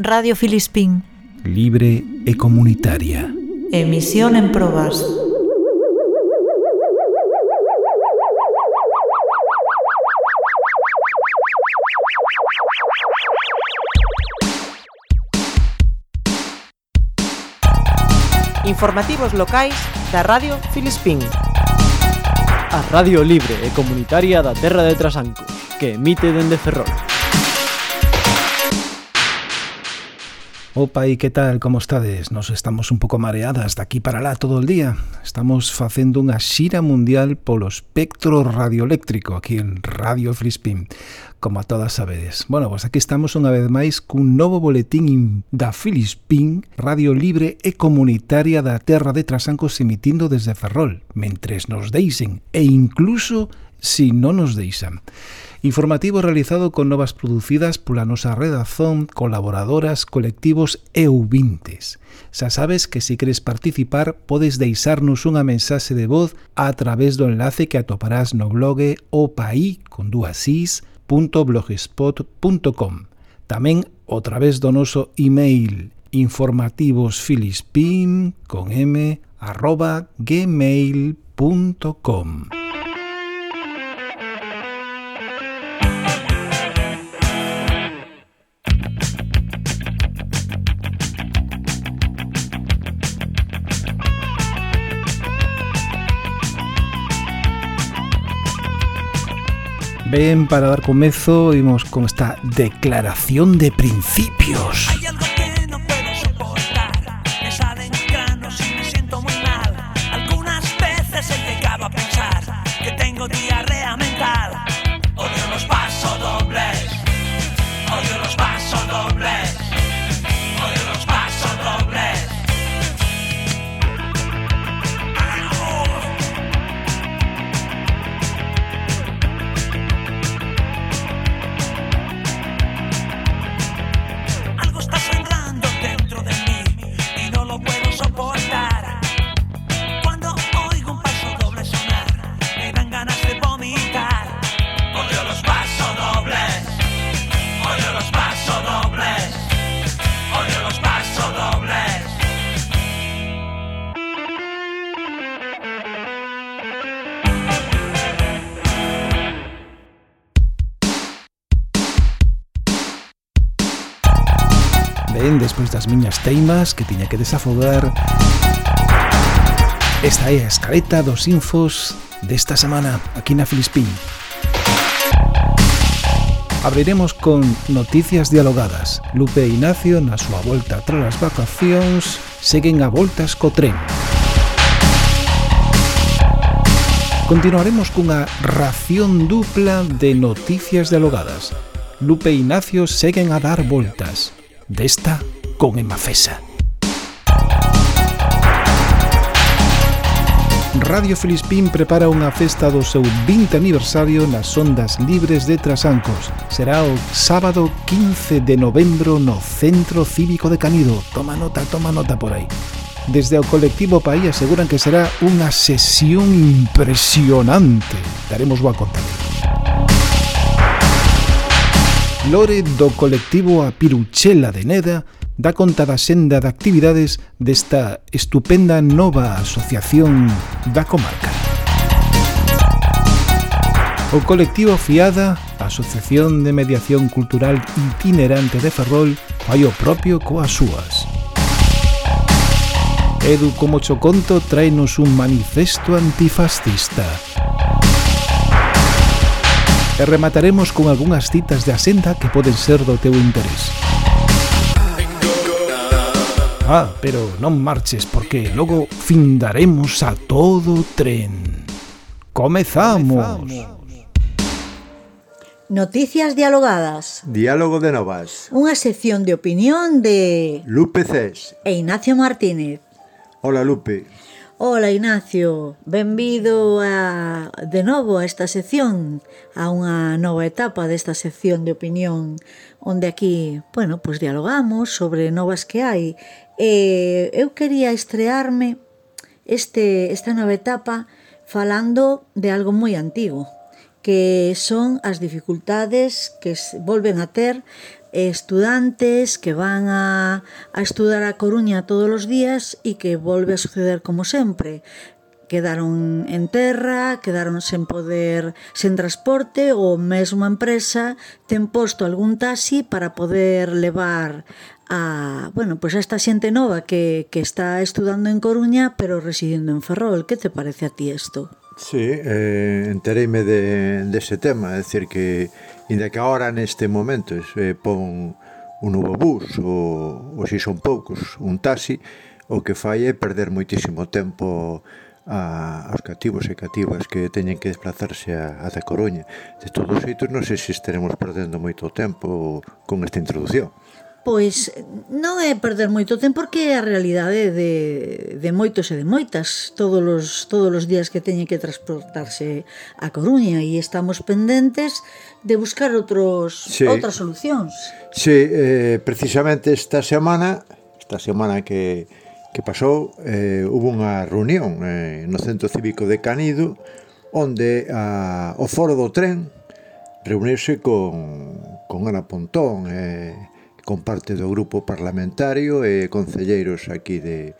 Radio Filispín. Libre e comunitaria. Emisión en probas. Informativos locais da Radio Filispín. A Radio Libre e Comunitaria da Terra de Trasancos, que emite dende Ferrol. Opa, e que tal, como estades? Nos estamos un pouco mareadas de aquí para lá todo o día. Estamos facendo unha xira mundial polo espectro radioeléctrico aquí en Radio Frispin, como a todas sabedes. Bueno, pois pues aquí estamos unha vez máis cun novo boletín da Filispín, radio libre e comunitaria da terra de Trasancos emitindo desde Ferrol, mentres nos deixen e incluso si non nos deixan. Informativo realizado con novas producidas pola nosa redazón, colaboradoras, colectivos e ouvintes. Xa sabes que se queres participar podes deixarnos unha mensaxe de voz a través do enlace que atoparás no blog opaí con dúas is, .blogspot.com Tamén o través do noso email informativosfilispin con m arroba gmail.com Ben, para dar comezo, imos con esta declaración de principios. miñas teimas que tiña que desafogar. Esta é a escaleta dos infos desta semana aquí na Filispín. Abriremos con noticias dialogadas. Lupe e Ignacio, na súa volta tras as vacacións, seguen a voltas co tren. Continuaremos cunha ración dupla de noticias dialogadas. Lupe e Ignacio seguen a dar voltas. Desta con Emafesa. Radio Filispín prepara unha festa do seu 20 aniversario nas ondas libres de Trasancos. Será o sábado 15 de novembro no Centro Cívico de Canido. Toma nota, toma nota por aí. Desde o colectivo Paí aseguran que será unha sesión impresionante. Daremos boa conta. Lore do colectivo A Piruchela de Neda dá conta da senda de actividades desta estupenda nova asociación da comarca. O colectivo FIADA, a Asociación de Mediación Cultural Itinerante de Ferrol, fai o propio coas súas. Edu como choconto traenos un manifesto antifascista. E remataremos con algunhas citas de asenda que poden ser do teu interés. Ah, pero non marches porque logo findaremos a todo tren. Comezamos. Noticias dialogadas. Diálogo de novas. Unha sección de opinión de Lupe Cés e Ignacio Martínez. Hola Lupe. Ola Ignacio, benvido a, de novo a esta sección, a unha nova etapa desta sección de opinión, onde aquí, bueno, pois dialogamos sobre novas que hai. E eu quería estrearme este, esta nova etapa falando de algo moi antigo, que son as dificultades que volven a ter eh, estudantes que van a, a estudar a Coruña todos os días e que volve a suceder como sempre quedaron en terra, quedaron sen poder, sen transporte ou mesmo a empresa ten posto algún taxi para poder levar a, bueno, pois pues a esta xente nova que, que está estudando en Coruña pero residindo en Ferrol. Que te parece a ti isto? Sí, eh, entereime de, dese de tema, é dicir que, inda que agora neste momento se eh, pon un novo bus ou, ou se son poucos, un taxi, o que fai é perder moitísimo tempo a, aos cativos e cativas que teñen que desplazarse a, ata Coruña. De todos os xeitos non sei se estaremos perdendo moito tempo con esta introdución pois non é perder moito tempo porque é a realidade de, de moitos e de moitas todos os, todos os días que teñen que transportarse a Coruña e estamos pendentes de buscar outros, sí. outras solucións. Sí, eh, precisamente esta semana, esta semana que, que pasou, eh, hubo unha reunión eh, no Centro Cívico de Canido onde a, o Foro do Tren reuniuse con, con Ana Pontón e eh, con parte do grupo parlamentario e concelleiros aquí de,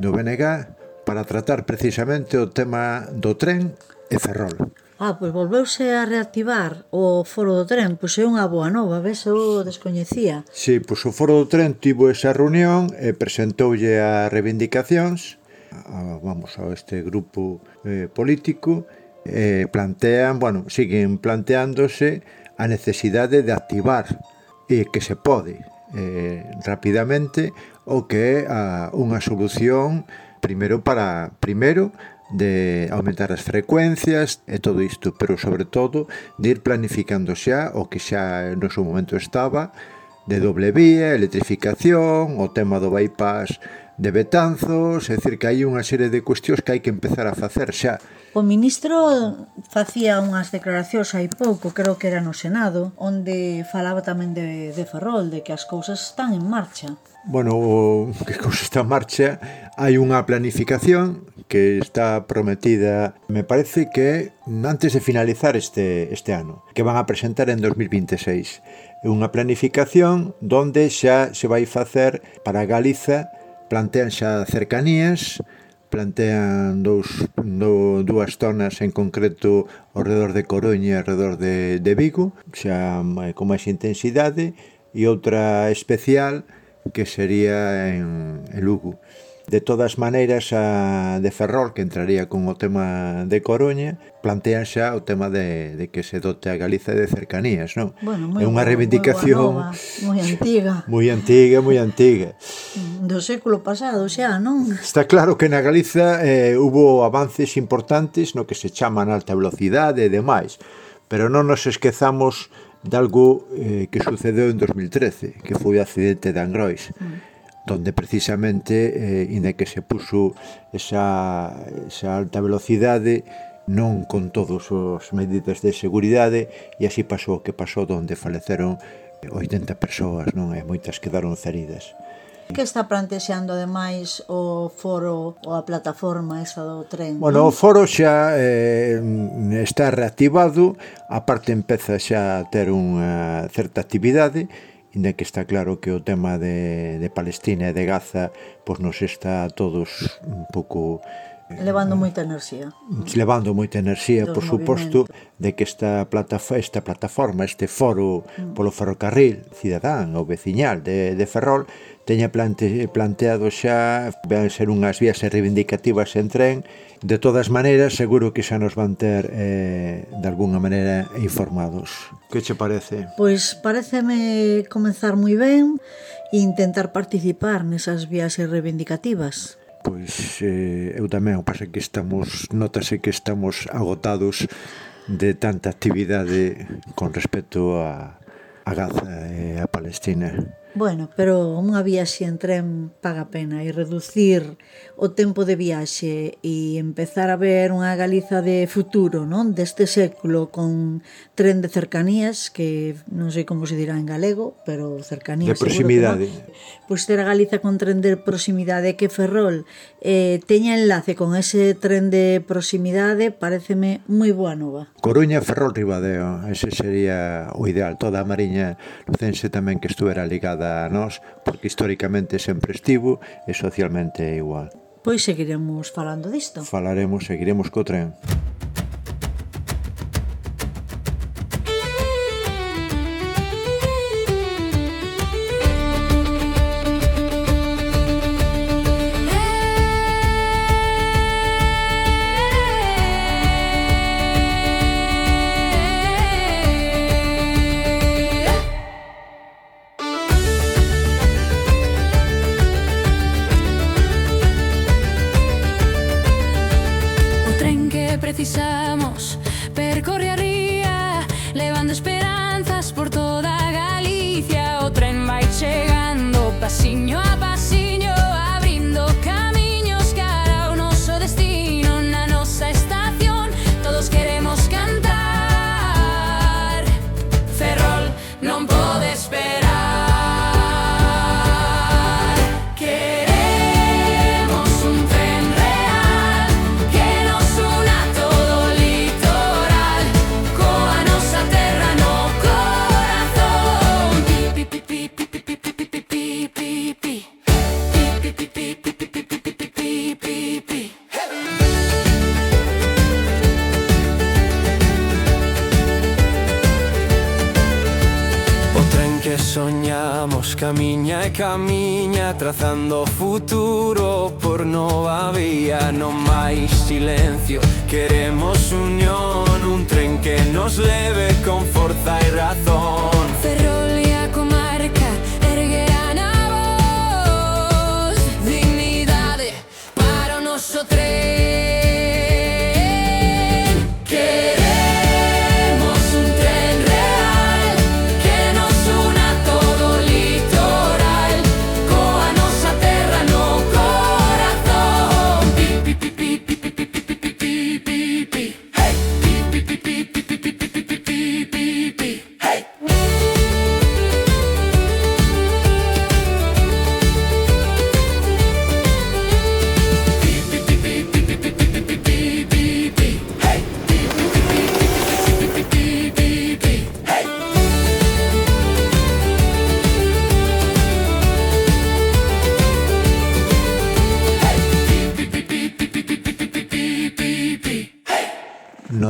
do BNG para tratar precisamente o tema do tren e Ferrol. Ah, pois volveuse a reactivar o foro do tren, pois é unha boa nova, ves, eu descoñecía. Sí, pois o foro do tren tivo esa reunión e presentoulle as reivindicacións a, vamos, a este grupo eh, político eh, plantean, bueno, siguen planteándose a necesidade de activar e que se pode eh, rapidamente o que é a, unha solución primeiro para primeiro de aumentar as frecuencias e todo isto, pero sobre todo de ir planificando xa o que xa no seu momento estaba de doble vía, electrificación, o tema do bypass de Betanzos, é dicir que hai unha serie de cuestións que hai que empezar a facer xa. O ministro facía unhas declaracións hai pouco, creo que era no Senado, onde falaba tamén de, de Ferrol, de que as cousas están en marcha. Bueno, o, que cousa está en marcha, hai unha planificación que está prometida, me parece que antes de finalizar este, este ano, que van a presentar en 2026. É unha planificación donde xa se vai facer para Galiza plantean xa cercanías, plantean dous, do, dúas zonas en concreto ao redor de Coruña e ao redor de, de Vigo, xa con máis intensidade, e outra especial que sería en, en Lugo. De todas maneiras, a de Ferrol, que entraría con o tema de Coruña, plantean xa o tema de, de que se dote a Galiza de cercanías, non? Bueno, é unha reivindicación moi antiga. Moi antiga, moi antiga. Do século pasado xa, non? Está claro que na Galiza eh, hubo avances importantes no que se chaman alta velocidade e demais, pero non nos esquezamos de algo eh, que sucedeu en 2013, que foi o accidente de Angrois. Mm donde precisamente, eh, inda que se puso esa, esa alta velocidade, non con todos os medidas de seguridade, e así pasou o que pasou, donde faleceron eh, 80 persoas, non e Moitas quedaron feridas. Que está plantexando ademais o foro ou a plataforma esa do tren? Bueno, o foro xa eh, está reactivado, a parte empeza xa a ter unha certa actividade, inda que está claro que o tema de, de Palestina e de Gaza pois nos está a todos un pouco eh, levando moita enerxía. Levando moita enerxía, Dos por suposto, de que esta plataforma, esta plataforma, este foro mm. polo ferrocarril cidadán ou veciñal de, de Ferrol teña plante, planteado xa van ser unhas vías reivindicativas en tren De todas maneiras, seguro que xa nos van ter eh, de alguna maneira informados. Que che parece? Pois pareceme comenzar moi ben e intentar participar nesas vías reivindicativas. Pois eh, eu tamén, o pasa que estamos, notase que estamos agotados de tanta actividade con respecto a, a Gaza e a Palestina. Bueno, pero unha viaxe en tren paga pena e reducir o tempo de viaxe e empezar a ver unha Galiza de futuro, non? Deste século con tren de cercanías que non sei como se dirá en galego, pero cercanías de proximidade. Pois ter a Galiza con tren de proximidade que Ferrol eh, teña enlace con ese tren de proximidade, pareceme moi boa nova. Coruña, Ferrol, Ribadeo, ese sería o ideal. Toda a Mariña Lucense tamén que estuera ligada ligada a nós, porque históricamente sempre estivo e socialmente é igual. Pois seguiremos falando disto. Falaremos, seguiremos co tren. Signor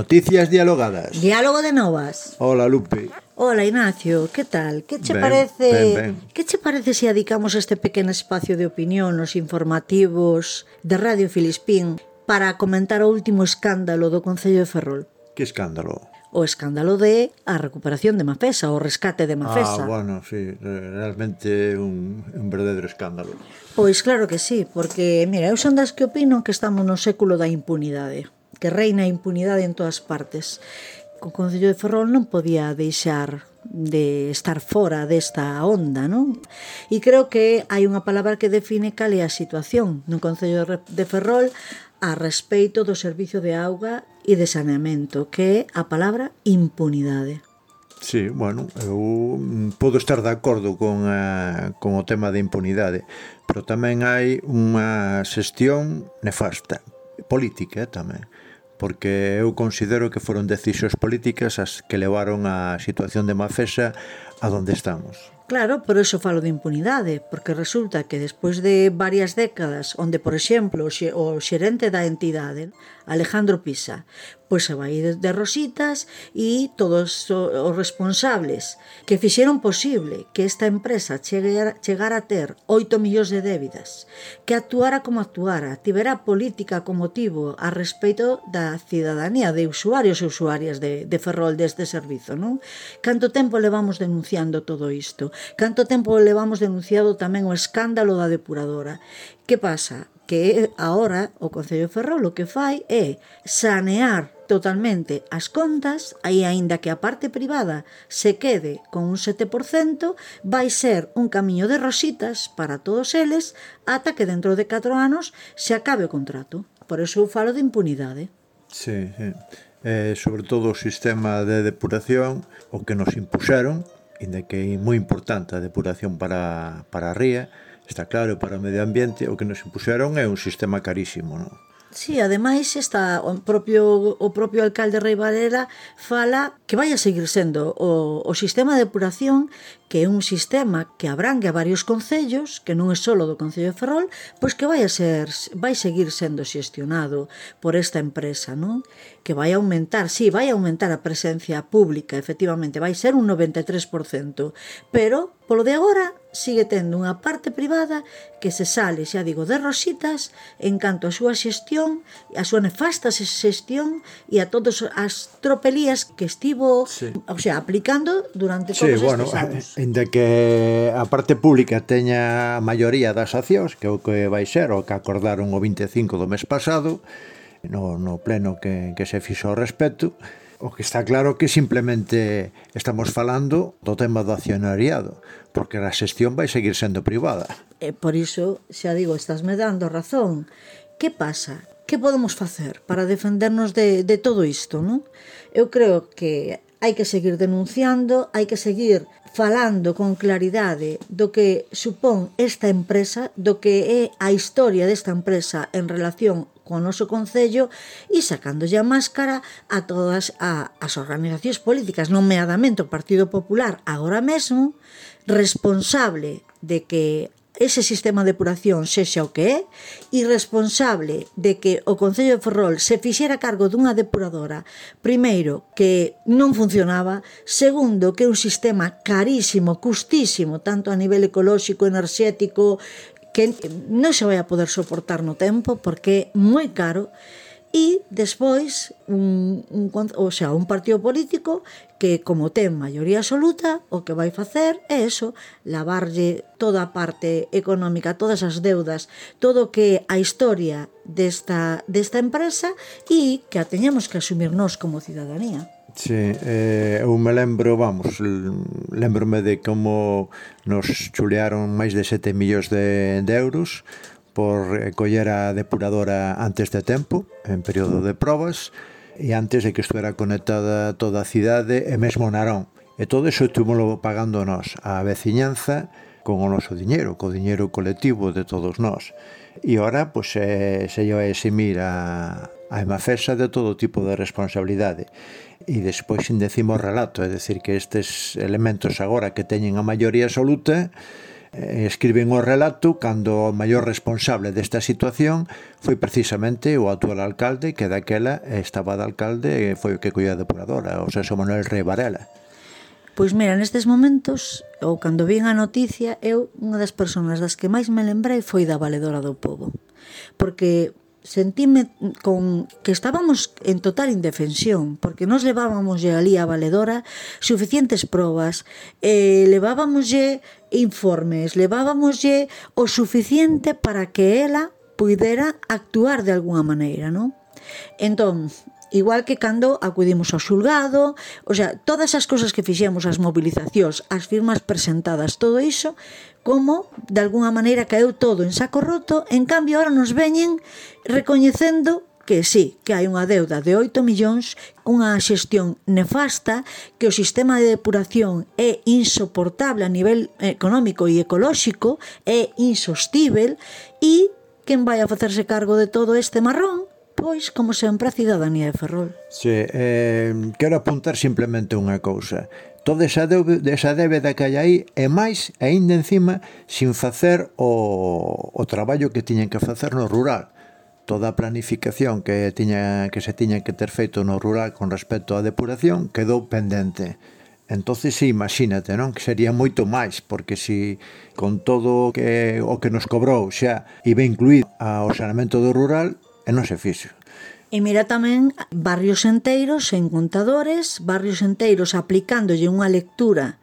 Noticias dialogadas. Diálogo de novas. Hola, Lupe. Hola, Ignacio. Que tal? Que che ben, parece ben, ben. Que che parece se si adicamos este pequeno espacio de opinión nos informativos de Radio Filispín para comentar o último escándalo do Concello de Ferrol? Que escándalo? o escándalo de a recuperación de Mafesa, o rescate de Mafesa. Ah, bueno, sí, realmente un, un verdadeiro escándalo. Pois claro que sí, porque, mira, eu son das que opino que estamos no século da impunidade que reina a impunidade en todas partes. O Concello de Ferrol non podía deixar de estar fora desta onda, non? E creo que hai unha palabra que define cal é a situación no Concello de Ferrol a respeito do servicio de auga e de saneamento, que é a palabra impunidade. Sí, bueno, eu podo estar de acordo con, a, con o tema de impunidade, pero tamén hai unha xestión nefasta, política eh, tamén porque eu considero que foron decisións políticas as que levaron a situación de Mafesa a donde estamos. Claro, por eso falo de impunidade, porque resulta que despois de varias décadas onde, por exemplo, o xerente da entidade, Alejandro Pisa, pois se vai de Rositas e todos os responsables que fixeron posible que esta empresa chegara, chegara a ter 8 millóns de débidas, que actuara como actuara, tivera política como motivo a respeito da cidadanía, de usuarios e usuarias de, de Ferrol deste servizo, non? Canto tempo levamos denunciando todo isto? Canto tempo levamos denunciado tamén o escándalo da depuradora? Que pasa? que ahora o Concello de Ferrol o que fai é sanear totalmente as contas, aí aínda que a parte privada se quede con un 7%, vai ser un camiño de rositas para todos eles ata que dentro de 4 anos se acabe o contrato. Por eso eu falo de impunidade. Sí, sí. Eh, sobre todo o sistema de depuración, o que nos impuxeron, inda que é moi importante a depuración para, para a ría, Está claro, para o medio ambiente o que nos impuxeron é un sistema carísimo, non? Sí, ademais está o propio o propio alcalde Rei Varela fala que vai a seguir sendo o, o sistema de depuración que é un sistema que abrangue a varios concellos, que non é só do Concello de Ferrol, pois que vai a ser vai seguir sendo xestionado por esta empresa, non? Que vai aumentar, si, sí, vai aumentar a presencia pública, efectivamente, vai ser un 93%, pero polo de agora sigue tendo unha parte privada que se sale, xa digo, de rositas en canto a súa xestión, a súa nefasta xestión e a todas as tropelías que estivo, sí. o sea, aplicando durante todos sí, estes bueno, anos. Ainda que a parte pública teña a maioría das accións, que é o que vai ser o que acordaron o 25 do mes pasado, no, no pleno que, que se fixo ao respecto, o que está claro que simplemente estamos falando do tema do accionariado, porque a xestión vai seguir sendo privada. E por iso, xa digo, estás me dando razón. Que pasa? Que podemos facer para defendernos de, de todo isto, non? Eu creo que hai que seguir denunciando, hai que seguir falando con claridade do que supón esta empresa, do que é a historia desta empresa en relación co noso Concello e sacándolle a máscara a todas a, as organizacións políticas, nomeadamente o Partido Popular agora mesmo, responsable de que ese sistema de depuración sexa o que é, irresponsable de que o Concello de Ferrol se fixera cargo dunha depuradora, primeiro, que non funcionaba, segundo, que é un sistema carísimo, custísimo, tanto a nivel ecolóxico, enerxético, que non se vai a poder soportar no tempo porque é moi caro, e e despois un, un, o sea, un partido político que como ten maioría absoluta o que vai facer é eso, lavarlle toda a parte económica, todas as deudas, todo que a historia desta, desta empresa e que a teñemos que asumir nós como cidadanía. Sí, eh, eu me lembro, vamos, lembrome de como nos chulearon máis de 7 millóns de, de euros por eh, coller a depuradora antes de tempo, en período de probas, e antes de que estuera conectada toda a cidade e mesmo Narón. E todo iso estúmulo pagando nós a veciñanza con o noso diñeiro, co diñeiro colectivo de todos nós. E ora, pois, se, se lleva a eximir a, a Emafesa de todo tipo de responsabilidade. E despois, sin decimos relato, é dicir, que estes elementos agora que teñen a maioría absoluta, Eh, escriben o relato cando o maior responsable desta situación foi precisamente o actual alcalde que daquela estaba de alcalde e foi o que collía a depuradora, o Xosé Manuel Rey Varela. Pois mira, nestes momentos, ou cando vin a noticia, eu unha das persoas das que máis me lembrei foi da valedora do povo. Porque sentíme con que estábamos en total indefensión, porque nos levábamoslle ali a valedora suficientes probas, eh, levábamoslle informes, levábamoslle o suficiente para que ela pudera actuar de alguna maneira, non? Entón, igual que cando acudimos ao xulgado, o sea, todas as cousas que fixemos, as movilizacións, as firmas presentadas, todo iso como de alguna maneira caeu todo en saco roto, en cambio ahora nos veñen recoñecendo que sí, que hai unha deuda de 8 millóns, unha xestión nefasta, que o sistema de depuración é insoportable a nivel económico e ecolóxico, é insostível, e quen vai a facerse cargo de todo este marrón? Pois, como sempre, a cidadanía de Ferrol. Sí, eh, quero apuntar simplemente unha cousa toda esa débeda, esa débeda que hai aí e máis aínda encima sin facer o, o traballo que tiñen que facer no rural toda a planificación que tiña que se tiña que ter feito no rural con respecto á depuración quedou pendente. Entonces, sí, imagínate, non? Que sería moito máis, porque si con todo que, o que nos cobrou xa iba incluído ao saneamento do rural, e non se fixo. E mira tamén barrios enteiros sen contadores, barrios enteiros aplicándolle unha lectura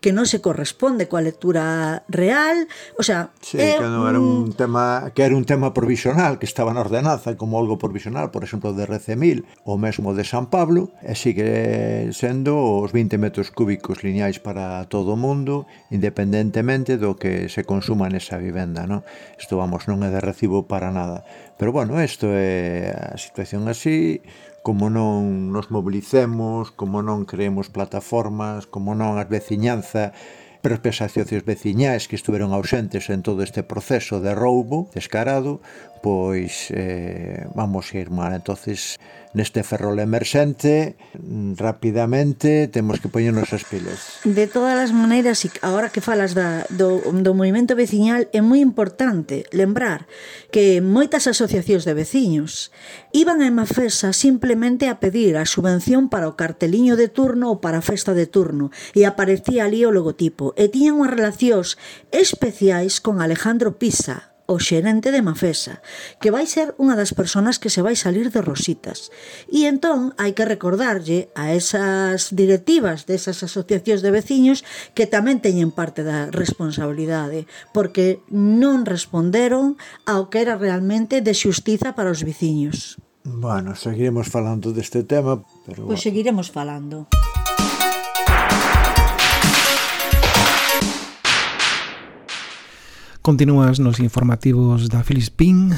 que non se corresponde coa lectura real, o sea, sí, é, que non era un tema que era un tema provisional que estaba na ordenanza como algo provisional, por exemplo, de RC1000 ou mesmo de San Pablo, e sigue sendo os 20 metros cúbicos lineais para todo o mundo, independentemente do que se consuma nesa vivenda, non? Isto vamos, non é de recibo para nada. Pero bueno, isto é a situación así, como non nos mobilicemos, como non creemos plataformas, como non as veciñanza, propias asociacións veciñais que estuveron ausentes en todo este proceso de roubo descarado, pois eh, vamos a ir mal. Entonces, neste ferrol emerxente rapidamente temos que poñernos as pilas. De todas as maneiras, agora que falas da, do, do movimento veciñal é moi importante lembrar que moitas asociacións de veciños iban a Emafesa simplemente a pedir a subvención para o carteliño de turno ou para a festa de turno e aparecía ali o logotipo e tiñan unhas relacións especiais con Alejandro Pisa, o xerente de Mafesa, que vai ser unha das persoas que se vai salir de Rositas. E entón hai que recordarlle a esas directivas desas asociacións de veciños que tamén teñen parte da responsabilidade, porque non responderon ao que era realmente de xustiza para os veciños. Bueno, seguiremos falando deste tema, pero... Pois seguiremos falando. Continúas nos informativos da Filispín.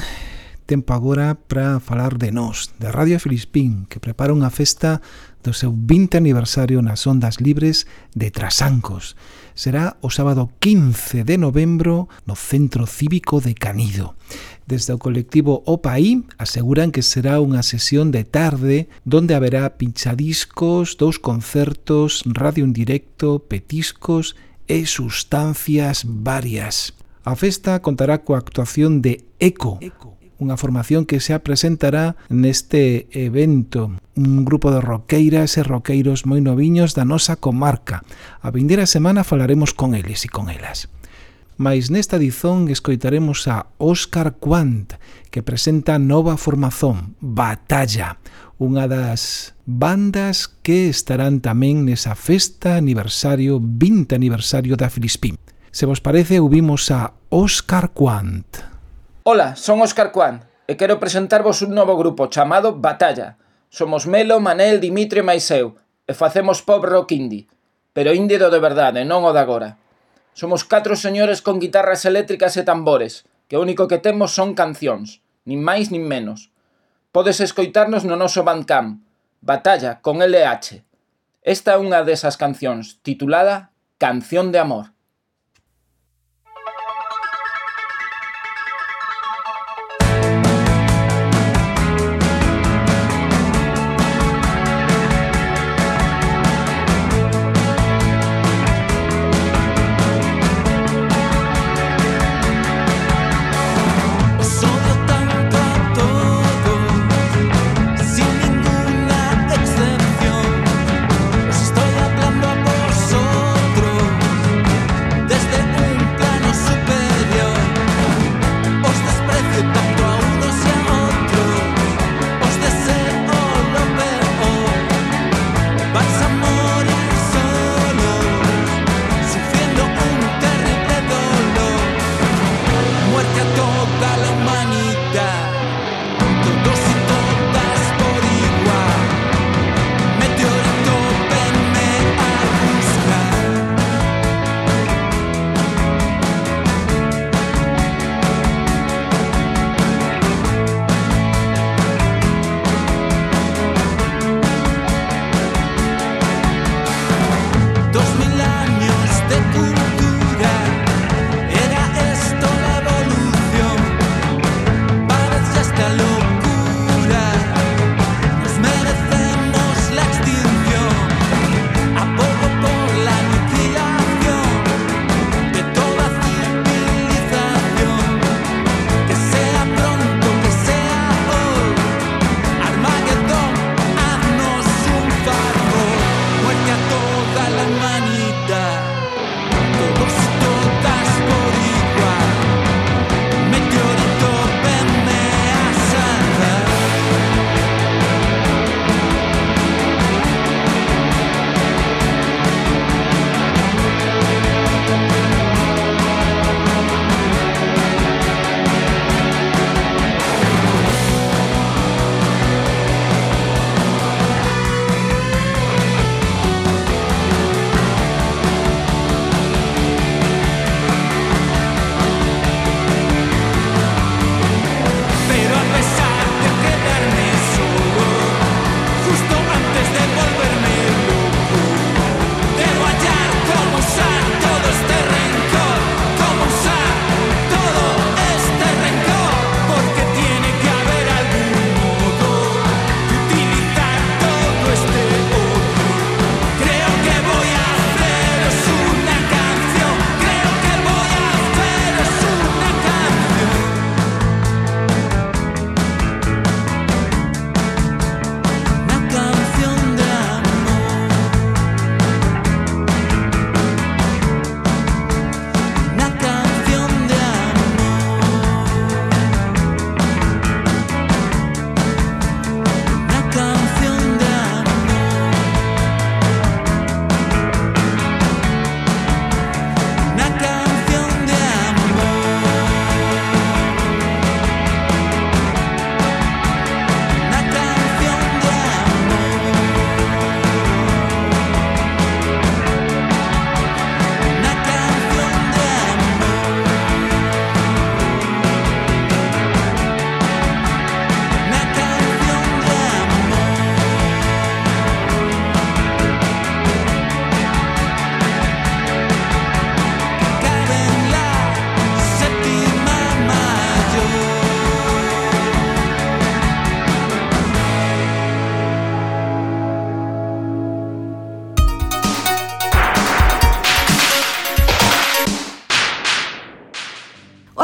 Tempo agora para falar de nós, de Radio Filispín Que prepara unha festa do seu 20 aniversario nas ondas libres de Trasancos. Será o sábado 15 de novembro no Centro Cívico de Canido. Desde o colectivo OPAI aseguran que será unha sesión de tarde Donde haberá pinchadiscos, dous concertos, radio en directo, petiscos e sustancias varias. A festa contará coa actuación de Eco, unha formación que se presentará neste evento. Un grupo de roqueiras e roqueiros moi noviños da nosa comarca. A vindeira semana falaremos con eles e con elas. Mais nesta dizón escoitaremos a Óscar Quant, que presenta nova formazón, Batalla, unha das bandas que estarán tamén nesa festa aniversario, 20 aniversario da Filispín. Se vos parece, ouvimos a Óscar Quant. Ola, son Óscar Quant e quero presentarvos un novo grupo chamado Batalla. Somos Melo, Manel, Dimitri e máis eu e facemos pop rock indie, pero indie do de verdade, non o de agora. Somos catro señores con guitarras eléctricas e tambores, que o único que temos son cancións, nin máis nin menos. Podes escoitarnos no noso Bandcamp, Batalla con LH. Esta é unha desas cancións, titulada Canción de Amor.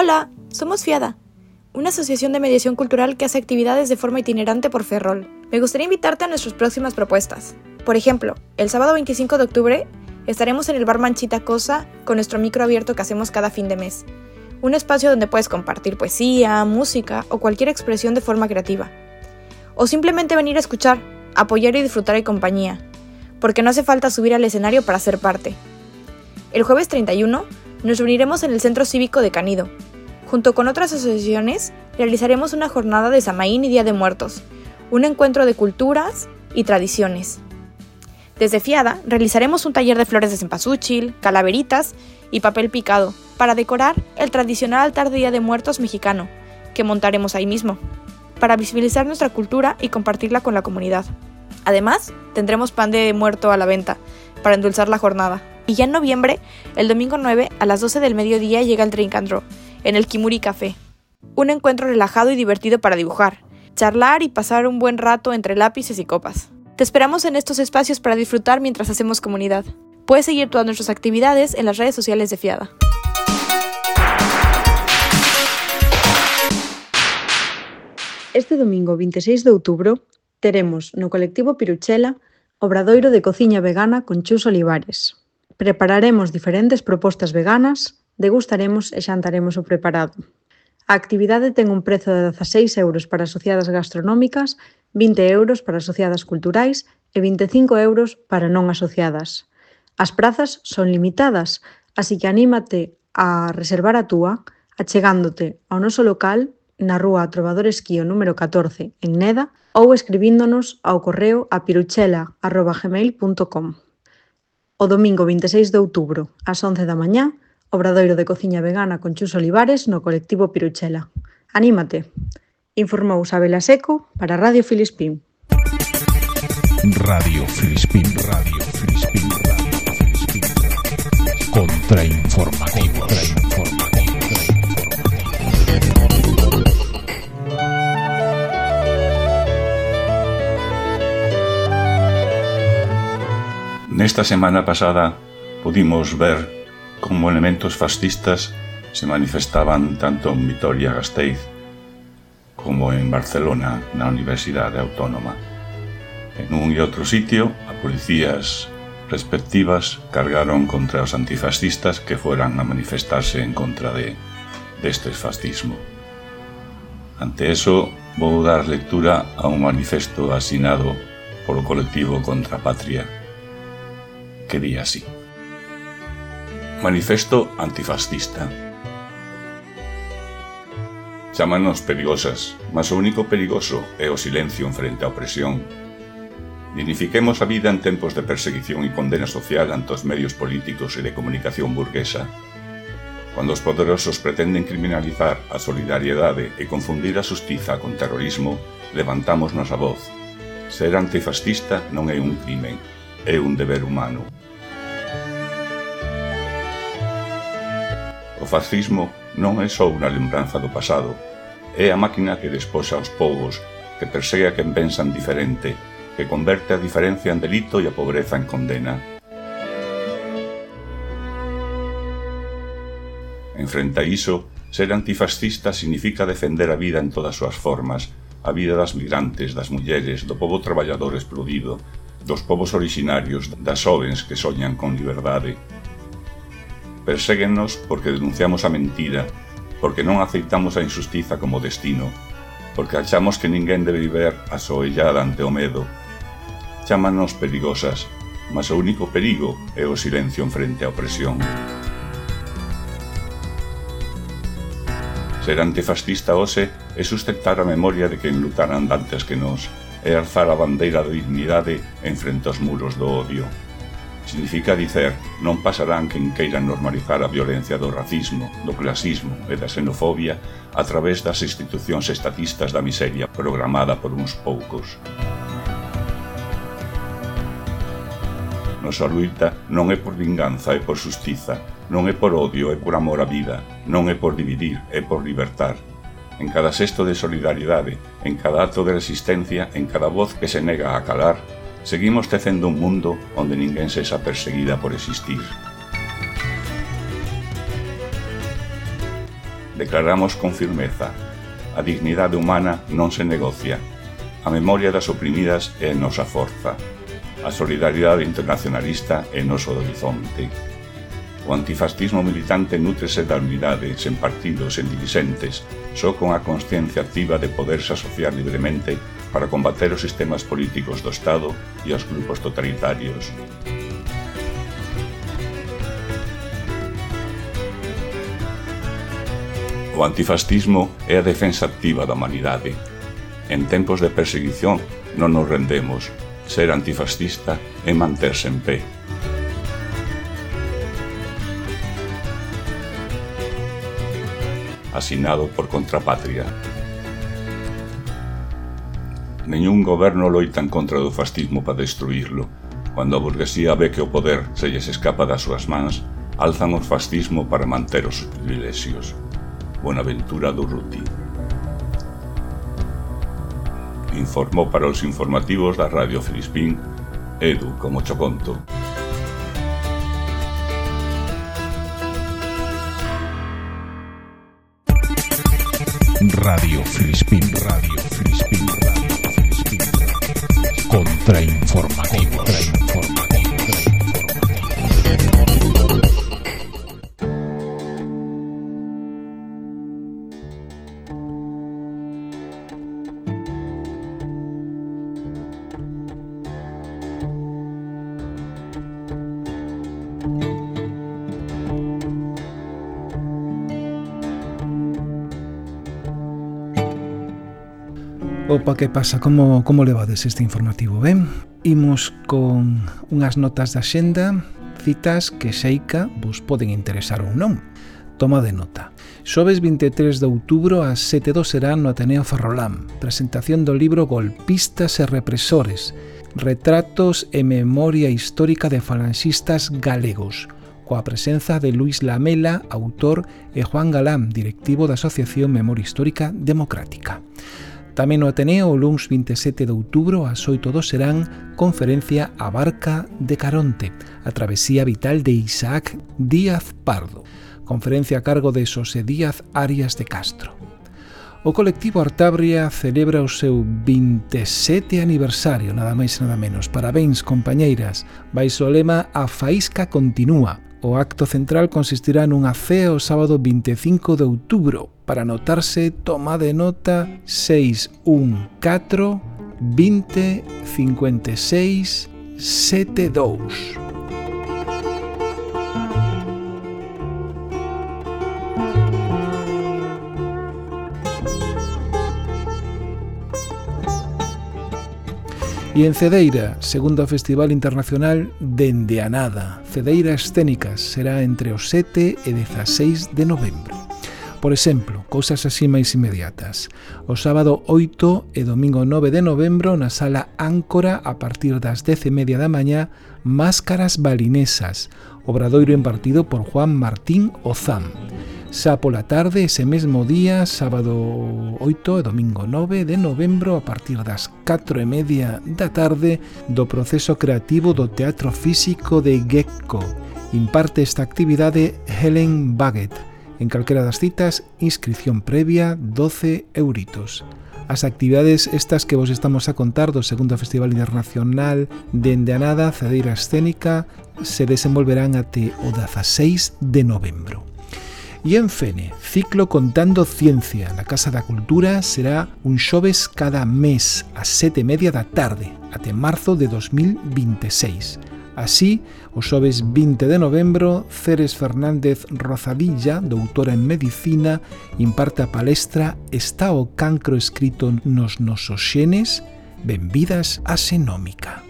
Hola, somos FIADA, una asociación de mediación cultural que hace actividades de forma itinerante por Ferrol. Me gustaría invitarte a nuestras próximas propuestas. Por ejemplo, el sábado 25 de octubre estaremos en el bar Manchita Cosa con nuestro micro abierto que hacemos cada fin de mes. Un espacio donde puedes compartir poesía, música o cualquier expresión de forma creativa. O simplemente venir a escuchar, apoyar y disfrutar en compañía, porque no hace falta subir al escenario para ser parte. El jueves 31 nos reuniremos en el Centro Cívico de Canido. Junto con otras asociaciones, realizaremos una jornada de Samaín y Día de Muertos, un encuentro de culturas y tradiciones. Desde Fiada realizaremos un taller de flores de cempasúchil, calaveritas y papel picado para decorar el tradicional altar de Día de Muertos mexicano, que montaremos ahí mismo, para visibilizar nuestra cultura y compartirla con la comunidad. Además, tendremos pan de muerto a la venta, para endulzar la jornada. Y ya en noviembre, el domingo 9, a las 12 del mediodía, llega el Drink and Draw, en el Kimuri Café. Un encuentro relajado y divertido para dibujar, charlar y pasar un buen rato entre lápices y copas. Te esperamos en estos espacios para disfrutar mientras hacemos comunidad. Puedes seguir todas nuestras actividades en las redes sociales de Fiada. Este domingo 26 de outubro teremos no colectivo Piruchela obradoiro de cociña vegana con Chus Olivares. Prepararemos diferentes propostas veganas, degustaremos e xantaremos o preparado. A actividade ten un prezo de 16 euros para asociadas gastronómicas, 20 euros para asociadas culturais e 25 euros para non asociadas. As prazas son limitadas, así que anímate a reservar a túa achegándote ao noso local na rúa Trovador Esquío número 14 en Neda ou escribíndonos ao correo a piruchela.gmail.com. O domingo 26 de outubro, ás 11 da mañá, Obradoiro de cociña vegana con Chus Olivares no colectivo Piruchela. Anímate. Informou Sabela Seco para Radio Filispín. Radio Filispín, Radio Filispín, Radio Filispín. Contrainformativos. Contrainformativos. Nesta semana pasada pudimos ver como elementos fascistas se manifestaban tanto en Vitoria-Gasteiz como en Barcelona na Universidade Autónoma. En un e outro sitio, a policías respectivas cargaron contra os antifascistas que fueran a manifestarse en contra de deste fascismo. Ante eso, vou dar lectura a un manifesto asinado polo colectivo Contra Patria que di así. Manifesto antifascista. Chámanos perigosas, mas o único perigoso é o silencio en frente á opresión. Dignifiquemos a vida en tempos de perseguición e condena social ante os medios políticos e de comunicación burguesa. Cando os poderosos pretenden criminalizar a solidariedade e confundir a justiza con terrorismo, levantamos nosa voz. Ser antifascista non é un crimen, é un deber humano. O fascismo non é só unha lembranza do pasado, é a máquina que desposa aos povos, que persegue a quen pensan diferente, que converte a diferencia en delito e a pobreza en condena. Enfrente a iso, ser antifascista significa defender a vida en todas as súas formas, a vida das migrantes, das mulleres, do povo traballador explodido, dos povos orixinarios, das xovens que soñan con liberdade, Perséguennos porque denunciamos a mentira, porque non aceitamos a injustiza como destino, porque achamos que ninguén debe viver asoellada ante o medo. Chámanos perigosas, mas o único perigo é o silencio en frente á opresión. Ser antifascista hoxe é sustentar a memoria de quen lutaran dantes que nos, e alzar a bandeira de dignidade en frente aos muros do odio. Significa dicer, non pasarán quen queiran normalizar a violencia do racismo, do clasismo e da xenofobia a través das institucións estatistas da miseria programada por uns poucos. Nosa luita non é por vinganza, é por xustiza, non é por odio, é por amor á vida, non é por dividir, é por libertar, en cada sexto de solidaridade, en cada acto de resistencia, en cada voz que se nega a calar, Seguimos tecendo un mundo onde ninguén sexa perseguida por existir. Declaramos con firmeza A dignidade humana non se negocia. A memoria das oprimidas é nosa forza. A solidaridade internacionalista é noso horizonte. O antifascismo militante nutrese da unidade, sen partidos, sen dirigentes, só con a consciencia activa de poderse asociar libremente para combater os sistemas políticos do Estado e os grupos totalitarios. O antifascismo é a defensa activa da humanidade. En tempos de perseguición non nos rendemos. Ser antifascista é manterse en pé. Asinado por Contrapatria. Neñún goberno loitan contra o fascismo para destruirlo. Cando a burguesía ve que o poder se lles escapa das súas mans, alzan o fascismo para manter os privilexios. Buenaventura Durruti. Informou para os informativos da Radio Filispín, Edu como Choconto. Radio Filispín, Radio Filispín, Radio. Contrainformativos. pa que pasa, como, como levades este informativo, ben? Imos con unhas notas da xenda, citas que xeica vos poden interesar ou non. Toma de nota. Xoves 23 de outubro ás 7 do serán no Ateneo Ferrolán. Presentación do libro Golpistas e represores. Retratos e memoria histórica de falanxistas galegos coa presenza de Luis Lamela, autor, e Juan Galán, directivo da Asociación Memoria Histórica Democrática. Tamén no Ateneo, o luns 27 de outubro, ás 8 do serán, conferencia A Barca de Caronte, a travesía vital de Isaac Díaz Pardo, conferencia a cargo de Xosé Díaz Arias de Castro. O colectivo Artabria celebra o seu 27 aniversario, nada máis nada menos. Parabéns, compañeiras. Baixo o lema A Faísca Continúa. O acto central consistirá nunha cea o sábado 25 de outubro, para anotarse, toma de nota 614 20 56 72. E en Cedeira, segundo Festival Internacional Dende a Nada, Cedeira Escénicas será entre o 7 e 16 de novembro. Por exemplo, cousas así máis inmediatas. O sábado 8 e domingo 9 de novembro na sala Áncora a partir das 10 e media da mañá Máscaras Balinesas, obradoiro impartido por Juan Martín Ozán. Xa pola tarde, ese mesmo día, sábado 8 e domingo 9 de novembro, a partir das 4 e media da tarde, do proceso creativo do Teatro Físico de Gecko. Imparte esta actividade Helen Baggett, En calquera das citas, inscripción previa 12 euritos. As actividades estas que vos estamos a contar do segundo Festival Internacional de Endeanada Cedeira Escénica se desenvolverán até o 16 de novembro. E en Fene, ciclo Contando Ciencia na Casa da Cultura será un xoves cada mes a sete e media da tarde até marzo de 2026. Así, O xoves 20 de novembro, Ceres Fernández Rozadilla, doutora en Medicina, imparte a palestra Está o cancro escrito nos nosos xenes? Benvidas a Xenómica.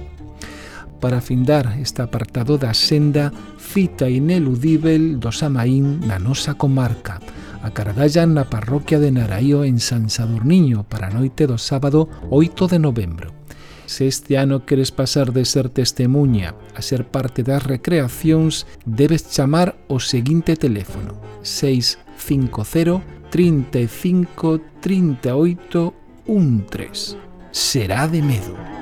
Para findar este apartado da senda, cita ineludível do Samaín na nosa comarca. A Caradalla na parroquia de Naraío en San Sadurniño para a noite do sábado 8 de novembro se este ano queres pasar de ser testemunha a ser parte das recreacións, debes chamar o seguinte teléfono 650 35 38 13. Será de medo.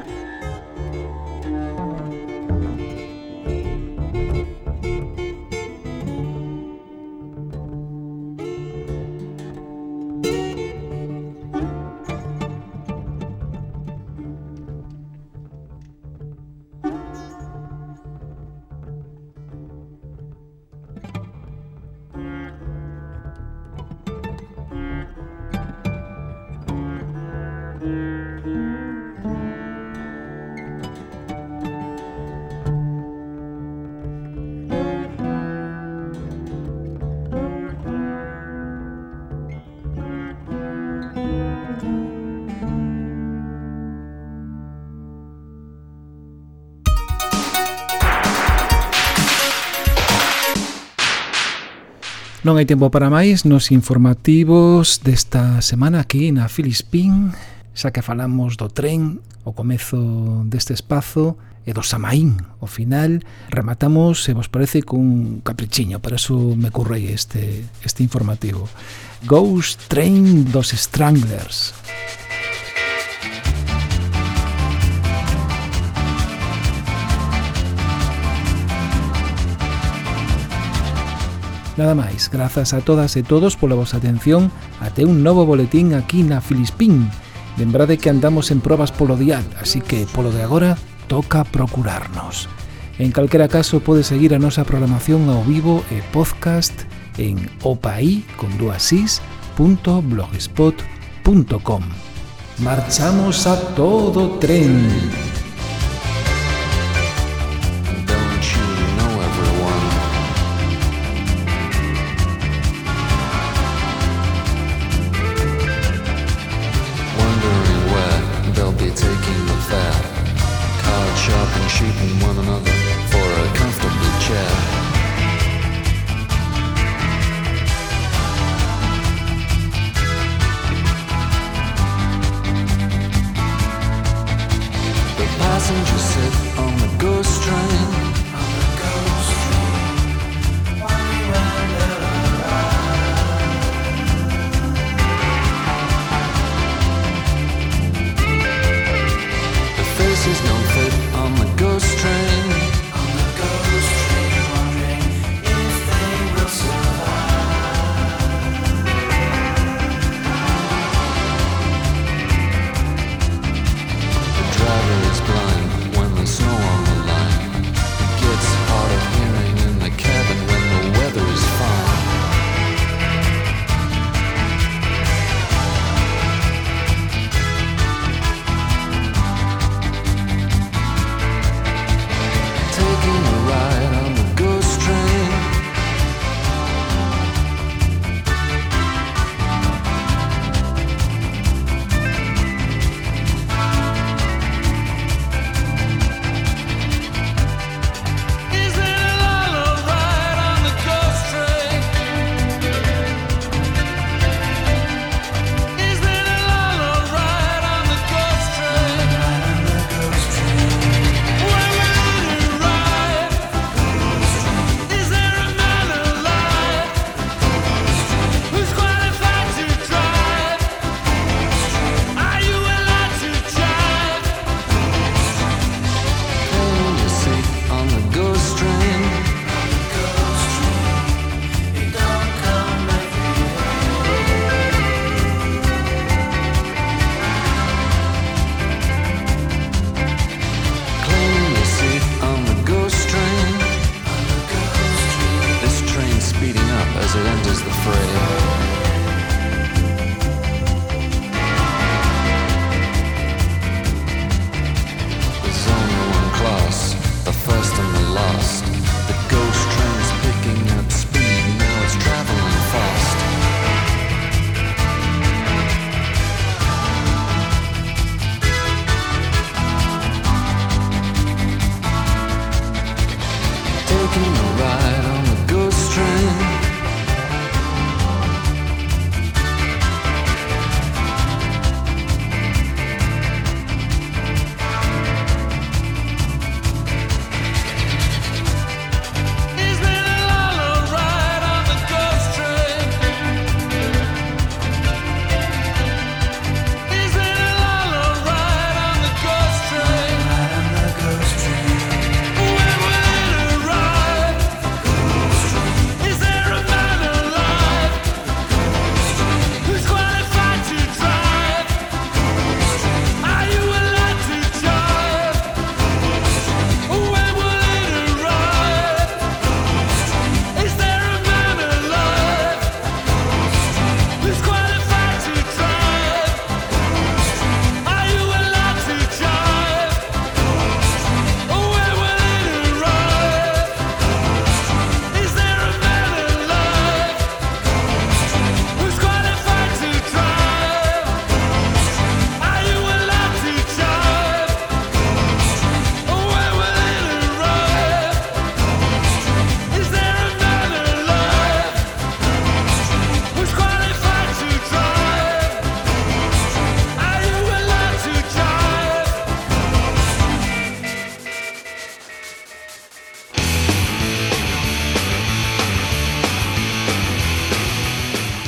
Non hai tempo para máis nos informativos desta semana aquí na Filispín, xa que falamos do tren, o comezo deste espazo, e do Samaín. O final rematamos, se vos parece, cun caprichiño, para eso me currei este, este informativo. Ghost Train dos Stranglers. Música Nada máis, grazas a todas e todos pola vosa atención até un novo boletín aquí na Filispín. Lembrade que andamos en probas polo dial, así que polo de agora toca procurarnos. En calquera caso, pode seguir a nosa programación ao vivo e podcast en opaí.blogspot.com Marchamos a todo tren.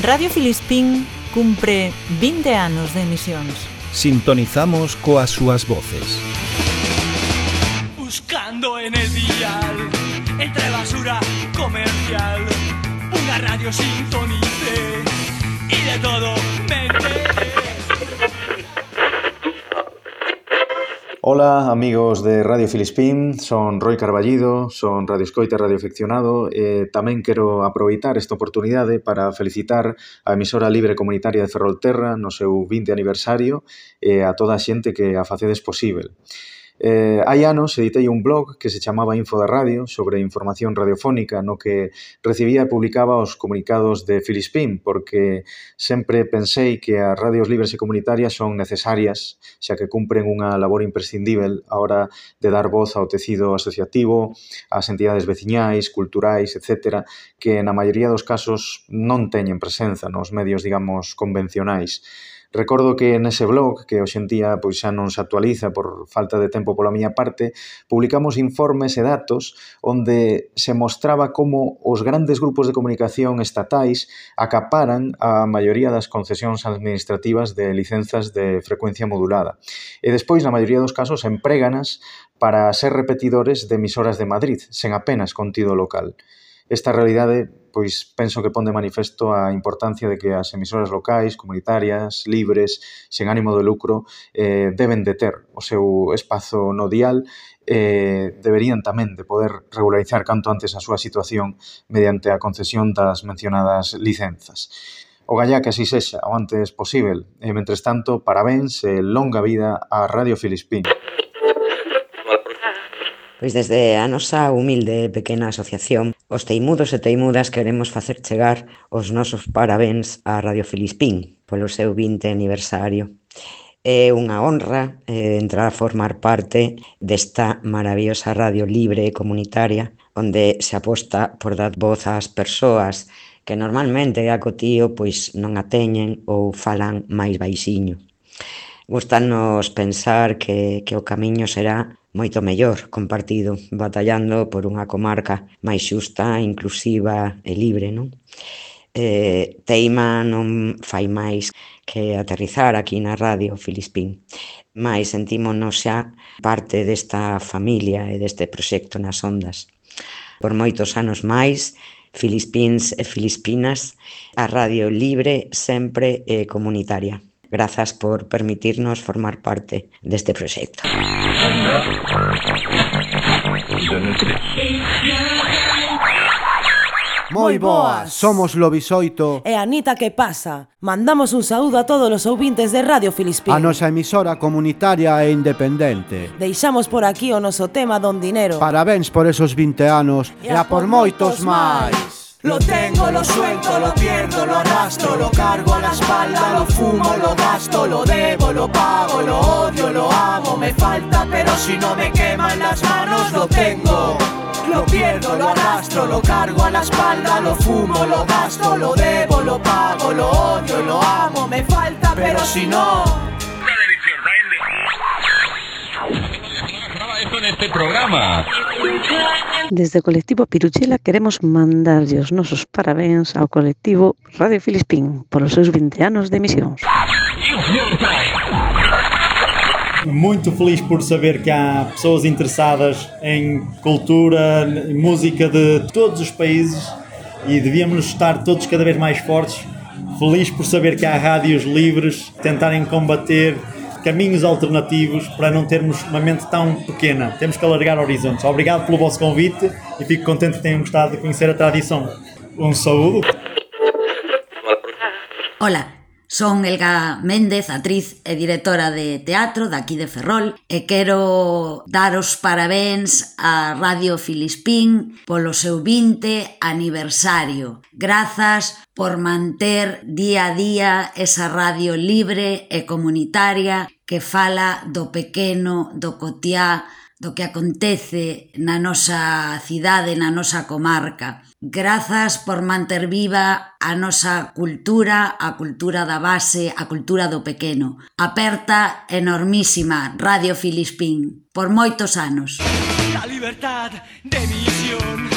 Radio Filispín cumpre 20 anos de emisións. Sintonizamos coas súas voces. Buscando en el dial, entre basura comercial, una radio sintonice y de todo Ola, amigos de Radio Filispín, son Roy Carballido, son Radio Escoita e Radio Afeccionado e tamén quero aproveitar esta oportunidade para felicitar a emisora libre comunitaria de Ferrolterra no seu 20 aniversario e a toda a xente que a facedes posible. Eh, hai anos editei un blog que se chamaba Info da Radio sobre información radiofónica no que recibía e publicaba os comunicados de Filispín porque sempre pensei que as radios libres e comunitarias son necesarias xa que cumpren unha labor imprescindível a hora de dar voz ao tecido asociativo, ás entidades veciñais, culturais, etc., que na maioría dos casos non teñen presenza nos medios, digamos, convencionais. Recordo que nese blog, que hoxentía pois xa non se actualiza por falta de tempo pola miña parte, publicamos informes e datos onde se mostraba como os grandes grupos de comunicación estatais acaparan a maioría das concesións administrativas de licenzas de frecuencia modulada. E despois, na maioría dos casos, empréganas para ser repetidores de emisoras de Madrid, sen apenas contido local. Esta realidade pois penso que pon de manifesto a importancia de que as emisoras locais, comunitarias, libres, sen ánimo de lucro, eh, deben de ter o seu espazo no dial eh, deberían tamén de poder regularizar canto antes a súa situación mediante a concesión das mencionadas licenzas. O gallá que así sexa o antes posible. E, mentres tanto, parabéns e longa vida a Radio Filispín. Pois desde a nosa humilde e pequena asociación, os teimudos e teimudas queremos facer chegar os nosos parabéns a Radio Filispín polo seu 20 aniversario. É unha honra eh, entrar a formar parte desta maravillosa radio libre e comunitaria onde se aposta por dar voz ás persoas que normalmente a cotío pois non a teñen ou falan máis baixiño. Gustanos pensar que, que o camiño será moito mellor compartido, batallando por unha comarca máis xusta, inclusiva e libre, non? Eh, Teima non fai máis que aterrizar aquí na radio Filispín, mais sentímonos xa parte desta familia e deste proxecto nas ondas. Por moitos anos máis, Filispíns e Filispinas, a radio libre sempre é comunitaria. Grazas por permitirnos formar parte deste proxecto. Moi boas! Somos Lobisoito. E Anita que pasa? Mandamos un saúdo a todos os ouvintes de Radio Filispín. A nosa emisora comunitaria e independente. Deixamos por aquí o noso tema don dinero. Parabéns por esos 20 anos. E a, por moitos máis. Lo tengo, lo suelto, lo pierdo, lo arrastro, lo cargo a la espalda, lo fumo, lo gasto, lo debo, lo pago, lo odio, lo amo, me falta, pero si no me queman las manos, lo tengo. Lo pierdo, lo arrastro, lo cargo a la espalda, lo fumo, lo gasto, lo debo, lo pago, lo odio, lo amo, me falta, pero si no... en este programa. Desde o colectivo Piruchela queremos mandarlle os nosos parabéns ao colectivo Radio Filispín polos seus 20 anos de emisións. Muito feliz por saber que há pessoas interessadas em cultura, música de todos os países e devíamos estar todos cada vez mais fortes. Feliz por saber que há rádios livres tentarem combater caminhos alternativos para não termos uma mente tão pequena. Temos que alargar horizontes. Obrigado pelo vosso convite e fico contente que tenham gostado de conhecer a tradição. Um saúdo. Ola, Son Elga Méndez, actriz e directora de teatro daqui de Ferrol e quero dar os parabéns a Radio Filispín polo seu 20 aniversario. Grazas por manter día a día esa radio libre e comunitaria que fala do pequeno, do cotiá, do que acontece na nosa cidade, na nosa comarca. Grazas por manter viva a nosa cultura, a cultura da base, a cultura do pequeno. Aperta enormísima Radio Filispín por moitos anos. La libertad de misión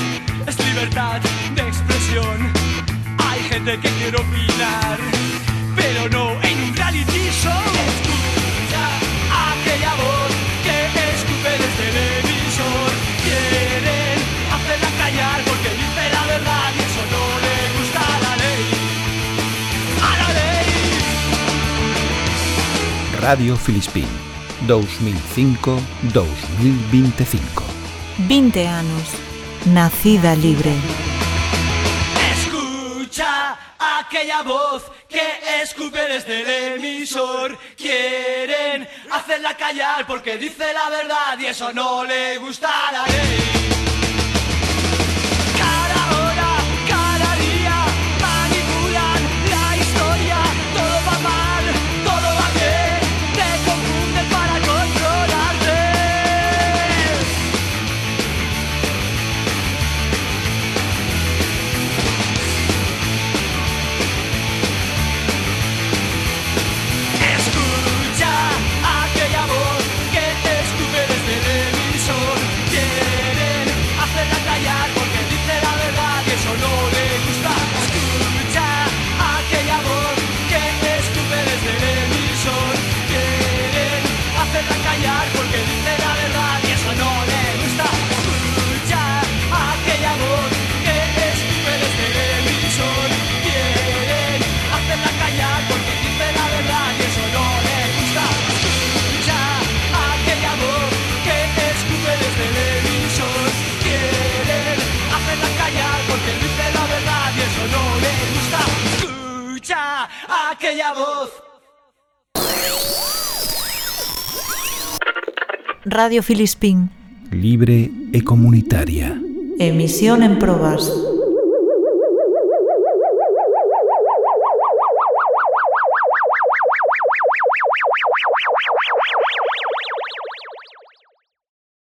es libertad de expresión. Hay gente que quiere opinar, pero no en un reality show. Radio Filispín 2005-2025. 20 anos, nacida libre. Escucha aquella voz que escupe desde el emisor. Quieren hacerla callar porque dice la verdad y eso no le gusta a la ley. Radio Filispín. Libre e comunitaria. Emisión en probas.